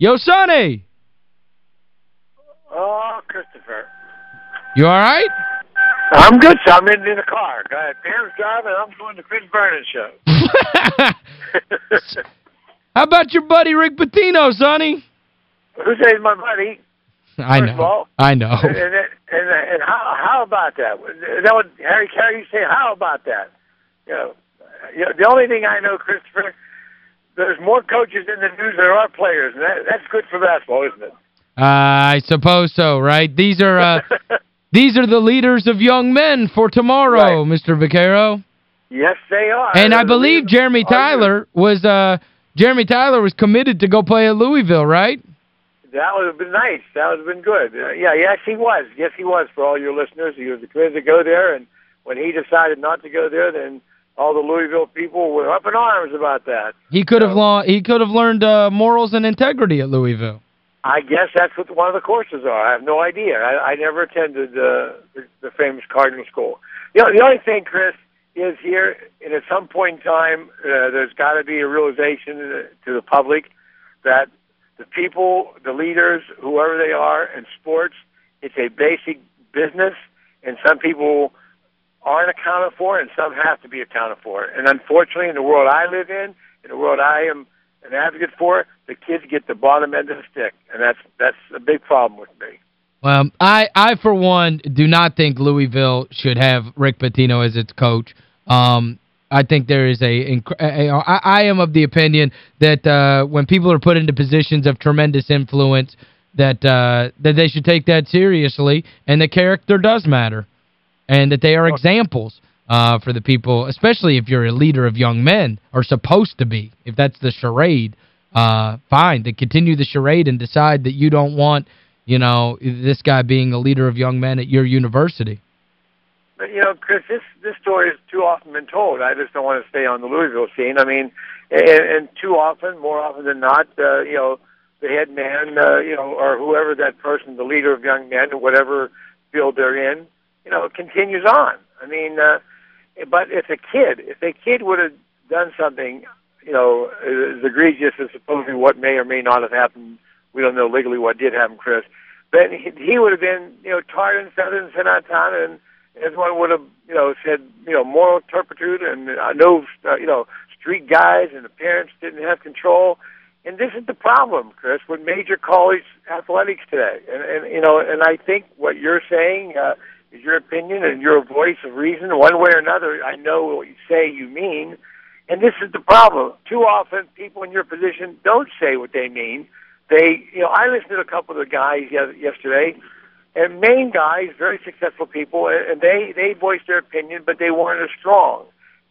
Yo, Sonny! Oh, Christopher. You all right? I'm good, so I'm in, in the car. Uh, Pam's driving, I'm going to Chris Vernon show. How about your buddy Rick Pitino, Sonny? Who says my buddy? I know. all, I know. And, and, and, and how, how about that? that what Harry Carey say? How about that? You know, you know, the only thing I know, Christopher, there's more coaches in the news than there are players, and that, that's good for basketball, isn't it? I suppose so, right? These are uh, these are the leaders of young men for tomorrow, Mr. Vaccaro. yes, they are. And I They're believe. Jeremy Tyler was uh Jeremy Tyler was committed to go play at Louisville, right? That would have been nice. That would have been good. Uh, yeah, yes, he was. Yes, he was. For all your listeners, he was committed to go there, and when he decided not to go there, then all the Louisville people were up in arms about that. He could have So- he could have learned uh, morals and integrity at Louisville. I guess that's what one of the courses are. I have no idea. I, I never attended uh, the, the famous Cardinal School. You know, the only thing, Chris, is here, and at some point in time, uh, there's got to be a realization to the public that the people, the leaders, whoever they are in sports, it's a basic business, and some people aren't accounted for, and some have to be accounted for. And unfortunately, in the world I live in, in the world I am an advocate for, the kids get the bottom end of the stick, and that's that's a big problem with me. Well, I, I, for one, do not think Louisville should have Rick Pitino as its coach. Um, I think there is a, a, a I, I am of the opinion that uh, when people are put into positions of tremendous influence, that uh, that they should take that seriously, and the character does matter, and that they are examples uh, for the people, especially if you're a leader of young men, or supposed to be, if that's the charade. Uh, fine, to continue the charade and decide that you don't want you know, this guy being a leader of young men at your university. But you know, Chris, this this story has too often been told. I just don't want to stay on the Louisville scene. I mean, and, and too often, more often than not, uh, you know, the head man, uh, you know, or whoever that person, the leader of young men, or whatever field they're in, you know, continues on. I mean, uh, but if a kid, if a kid would have done something, you know, as egregious as supposedly what may or may not have happened, we don't know legally what did happen, Chris. Then he, he would have been, you know, tarred and feathered and sent out of town, and everyone would have, you know, said, you know, moral turpitude, and I know, uh, you know, street guys and the parents didn't have control. And this is the problem, Chris, with major college athletics today. And, and you know, and I think what you're saying uh, is your opinion and your voice of reason, one way or another. I know what you say you mean, and this is the problem. Too often, people in your position don't say what they mean. They, you know, I listened to a couple of the guys yesterday, and main guys, very successful people, and they they voiced their opinion, but they weren't as strong.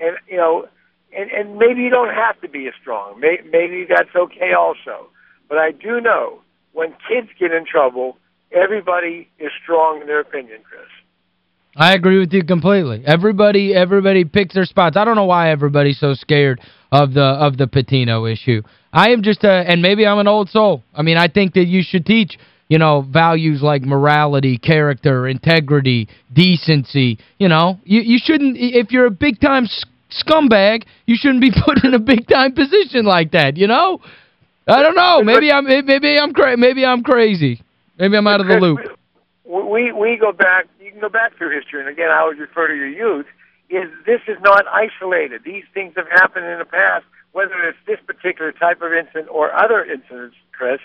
And you know, and and maybe you don't have to be as strong. Maybe that's okay also. But I do know when kids get in trouble, everybody is strong in their opinion, Chris. I agree with you completely. Everybody everybody picks their spots. I don't know why everybody's so scared of the of the Pitino issue. I am just a and maybe I'm an old soul. I mean, I think that you should teach, you know, values like morality, character, integrity, decency, you know. You you shouldn't if you're a big-time scumbag, you shouldn't be put in a big-time position like that, you know? I don't know. Maybe I'm maybe I'm cra maybe I'm crazy. Maybe I'm out of the loop. We we go back. You can go back through history, and again, I would refer to your youth. Is this is not isolated? These things have happened in the past, whether it's this particular type of incident or other incidents, Chris.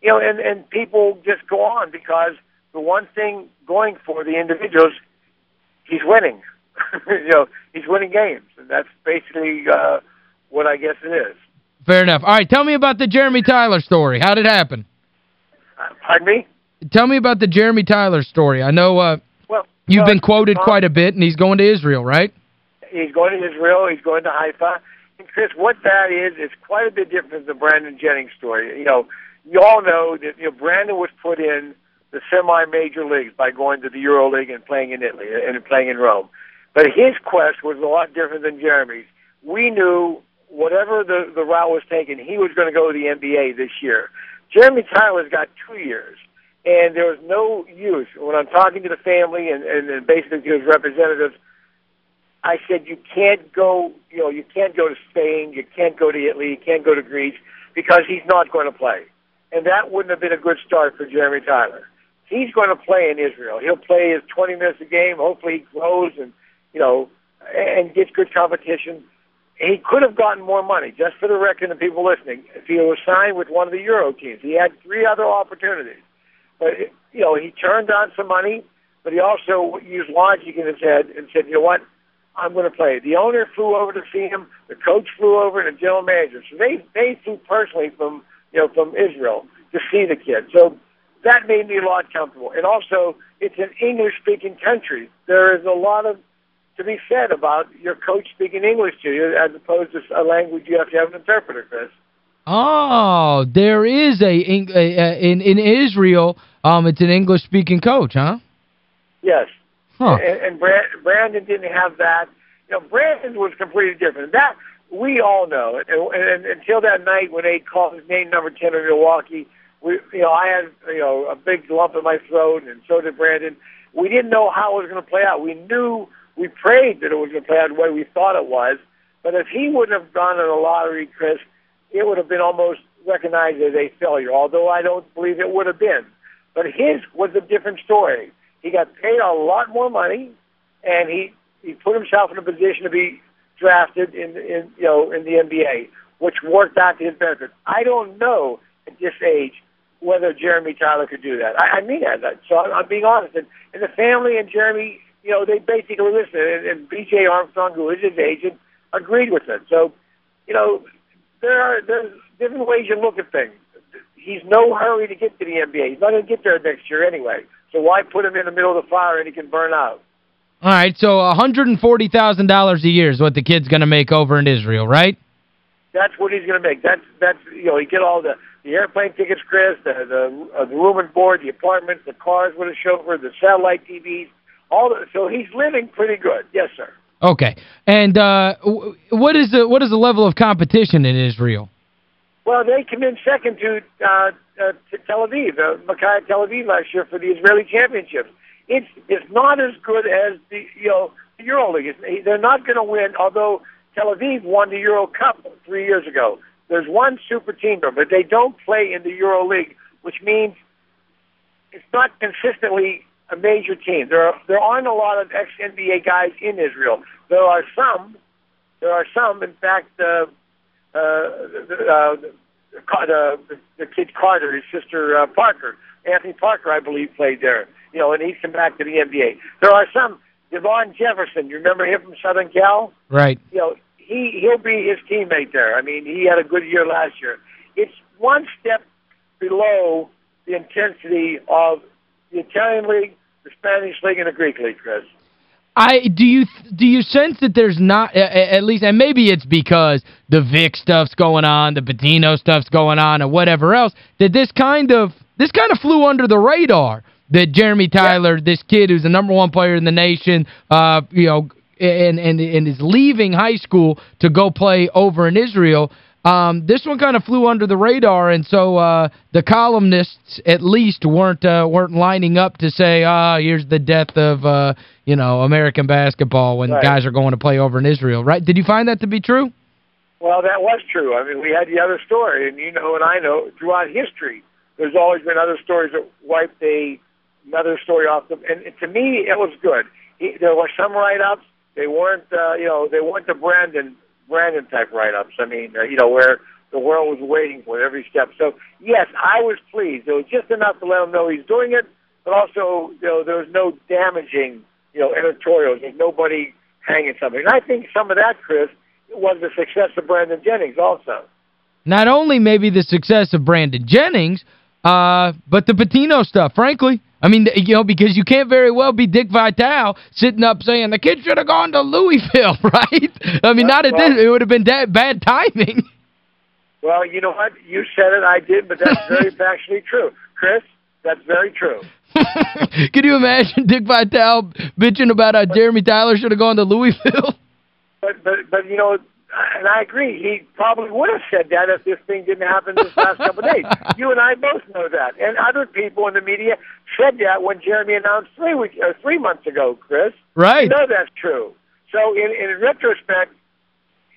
You know, and and people just go on because the one thing going for the individuals, he's winning. you know, he's winning games, and that's basically uh, what I guess it is. Fair enough. All right, tell me about the Jeremy Tyler story. How did it happen? Uh, pardon me. Tell me about the Jeremy Tyler story. I know uh, Well, you've well, been quoted Tom- quite a bit, and he's going to Israel, right? He's going to Israel. He's going to Haifa. And Chris, what that is, is quite a bit different than the Brandon Jennings story. You know, you all know that you know Brandon was put in the semi-major leagues by going to the Euro League and playing in Italy and playing in Rome. But his quest was a lot different than Jeremy's. We knew whatever the the route was taken, he was going to go to the NBA this year. Jeremy Tyler's got two years, and there was no use. When I'm talking to the family and, and, and basically to his representatives, I said you can't go, you know, you can't go to Spain, you can't go to Italy, you can't go to Greece because he's not going to play. and that wouldn't have been a good start for Jeremy Tyler. He's going to play in Israel. He'll play his 20 minutes a game. Hopefully, he grows and you know and gets good competition. He could have gotten more money, just for the record and people listening, if he was signed with one of the Euro teams. He had three other opportunities. But, you know, he turned down some money, but he also used logic in his head and said, you know what, I'm going to play. The owner flew over to see him. The coach flew over, and the general manager. So they they flew personally from you know from Israel to see the kid. So that made me a lot comfortable. And also, it's an English-speaking country. There is a lot of to be said about your coach speaking English to you as opposed to a language you have to have an interpreter, Chris. Oh, there is a, a, in in Israel, um it's an English-speaking coach, huh? Yes. Huh. And, and Brandon didn't have that. You know, Brandon was completely different. That we all know. And, and, and until that night when they called his name number 10 in Milwaukee, we, you know, I had, you know, a big lump in my throat, and so did Brandon. We didn't know how it was going to play out. We knew we prayed that it was going to play out the way we thought it was. But if he wouldn't have gone in the lottery, Chris, it would have been almost recognized as a failure, although I don't believe it would have been. But his was a different story. He got paid a lot more money, and he he put himself in a position to be drafted in in you know in the NBA, which worked out to his benefit. I don't know at this age whether Jeremy Tyler could do that. I, I mean that. So I'm, I'm being honest. And, and the family and Jeremy you know, they basically listened, and, and B.J. Armstrong, who is his agent, agreed with it. So, you know, there are there's different ways you look at things. He's no hurry to get to the NBA. He's not going to get there next year anyway. So why put him in the middle of the fire and he can burn out? All right, so $140,000 a year is what the kid's going to make over in Israel, right? That's what he's going to make. That's that's you know, he get all the the airplane tickets, Chris, the the, uh, the room and board, the apartment, the cars with a chauffeur, the satellite TVs, all the, so he's living pretty good. Yes, sir. Okay. And uh, what is the what is the level of competition in Israel? Well, they came in second to, uh, uh, to Tel Aviv, uh, Maccabi Tel Aviv last year for the Israeli Championships. It's it's not as good as the you know the EuroLeague. They're not going to win, although Tel Aviv won the Euro Cup three years ago. There's one super team but they don't play in the EuroLeague, which means it's not consistently a major team. There are there aren't a lot of ex NBA guys in Israel. There are some. There are some. In fact, uh, uh, uh, the, the, the kid Carter, his sister uh, Parker, Anthony Parker, I believe, played there. You know, and he's come back to the NBA. There are some. Davon Jefferson, you remember him from Southern Cal? Right. You know, he he'll be his teammate there. I mean, he had a good year last year. It's one step below the intensity of the Italian League the Spanish League and the Greek League, Chris. I do you do you sense that there's not at least and maybe it's because the Vick stuff's going on, the Pitino stuff's going on and whatever else that this kind of this kind of flew under the radar that Jeremy Tyler, yeah. this kid who's the number one player in the nation, uh you know and and and is leaving high school to go play over in Israel um, this one kind of flew under the radar, and so uh, the columnists at least weren't uh, weren't lining up to say, ah, oh, here's the death of, uh, you know, American basketball when right. guys are going to play over in Israel, right? Did you find that to be true? Well, that was true. I mean, we had the other story, and you know and I know throughout history, there's always been other stories that wiped a another story off them. And to me, it was good. He, there were some write-ups. They weren't, uh, you know, they weren't the Brandon Brandon type write-ups. I mean, uh, you know, where the world was waiting for every step. So yes, I was pleased. It was just enough to let him know he's doing it, but also, you know, there was no damaging, you know, editorials. There's nobody hanging something. And I think some of that, Chris, was the success of Brandon Jennings also. Not only maybe the success of Brandon Jennings, uh, but the Pitino stuff, frankly. I mean, you know, because you can't very well be Dick Vitale sitting up saying the kid should have gone to Louisville, right? I mean, not at this. It would have been that bad timing. Well, you know what? You said it, I did, but that's very factually true. Chris, that's very true. Can you imagine Dick Vitale bitching about how Jeremy Tyler should have gone to Louisville? But, but, but you know, and I agree. He probably would have said that if this thing didn't happen this last couple of days. You and I both know that, and other people in the media said that when Jeremy announced three weeks or uh, three months ago, Chris. Right. You know that's true. So in in retrospect,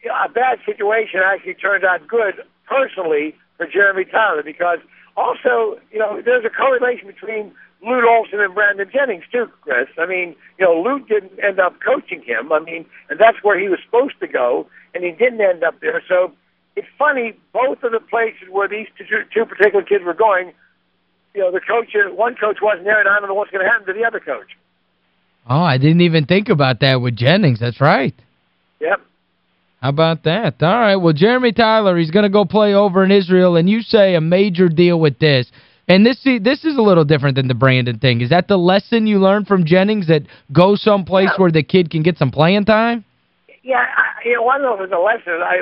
a bad situation actually turned out good personally for Jeremy Tyler because also, you know, there's a correlation between Lute Olson and Brandon Jennings too, Chris. I mean, you know, Lute didn't end up coaching him. I mean, and that's where he was supposed to go, and he didn't end up there. So it's funny, both of the places where these two, two particular kids were going, you know, the coach, one coach wasn't there, and I don't know what's going to happen to the other coach. Oh, I didn't even think about that with Jennings. That's right. Yep. How about that? All right, well, Jeremy Tyler, he's going to go play over in Israel, and you say a major deal with this. And this see, this is a little different than the Brandon thing. Is that the lesson you learned from Jennings, that go someplace yeah. where the kid can get some playing time? Yeah, I, you know, I don't know if it's a lesson. I,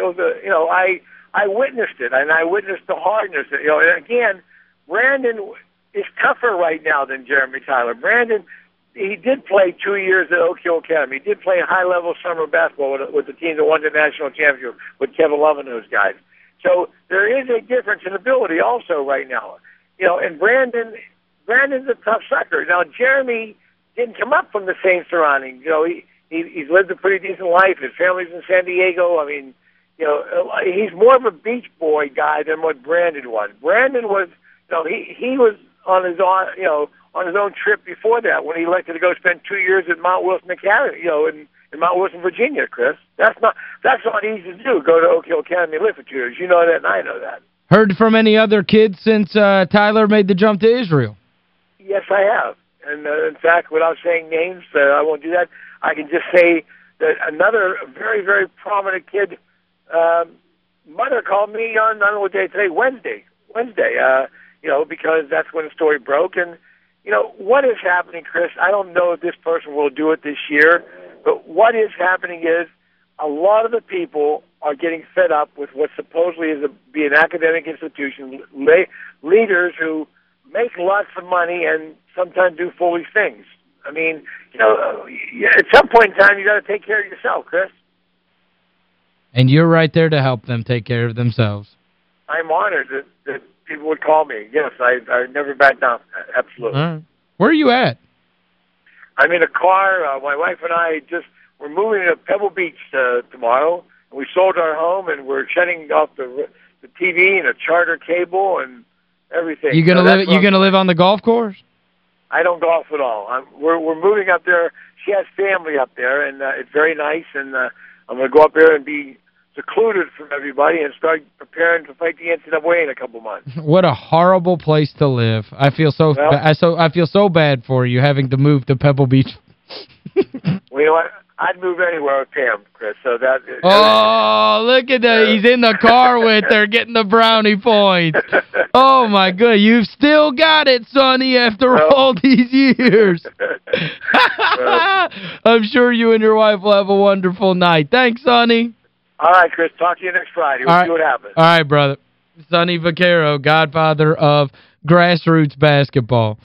you know, I I witnessed it, and I witnessed the hardness. You know, and again, Brandon is tougher right now than Jeremy Tyler. Brandon – he did play two years at Oak Hill Academy. He did play high level summer basketball with, with the team that won the national championship with Kevin Love and those guys. So there is a difference in ability also right now. You know, and Brandon Brandon's a tough sucker. Now Jeremy didn't come up from the same surroundings. You know, he, he he's lived a pretty decent life. His family's in San Diego. I mean, you know, he's more of a beach boy guy than what Brandon was. Brandon was, you know, he he was on his own, you know, on his own trip before that when he elected to go spend two years at Mount Wilson Academy, you know, in, in Mount Wilson, Virginia, Chris. That's not that's not easy to do, go to Oak Hill Academy and live for two years. You know that and I know that. Heard from any other kids since uh, Tyler made the jump to Israel? Yes, I have. And uh, in fact, without saying names, uh, I won't do that. I can just say that another very, very prominent kid, um, mother called me on, I don't know what day today, Wednesday. Wednesday, uh, you know, because that's when the story broke. And you know, what is happening, Chris? I don't know if this person will do it this year, but what is happening is a lot of the people are getting fed up with what supposedly is a, be an academic institution, le- leaders who make lots of money and sometimes do foolish things. I mean, you know, at some point in time, you got to take care of yourself, Chris. And you're right there to help them take care of themselves. I'm honored that, that people would call me. Yes, I I never back down. Absolutely. Right. Where are you at? I'm in a car. Uh, my wife and I just we're moving to Pebble Beach uh, tomorrow. We sold our home and we're shutting off the the TV and a charter cable and everything. You going to live you going to live on the golf course? I don't golf at all. I'm we're we're moving up there. She has family up there and uh, it's very nice and uh, I'm going to go up there and be secluded from everybody and start preparing to fight the NCAA in a couple months. What a horrible place to live. I feel so well, I so I feel so bad for you having to move to Pebble Beach. well, you know what? I'd move anywhere with Pam, Chris. So that Oh, look at that. He's in the car with her getting the brownie points. Oh, my good. You've still got it, Sonny, after well, all these years. I'm sure you and your wife will have a wonderful night. Thanks, Sonny. All right, Chris. Talk to you next Friday. We'll see what happens. All right, brother. Sonny Vaccaro, godfather of grassroots basketball.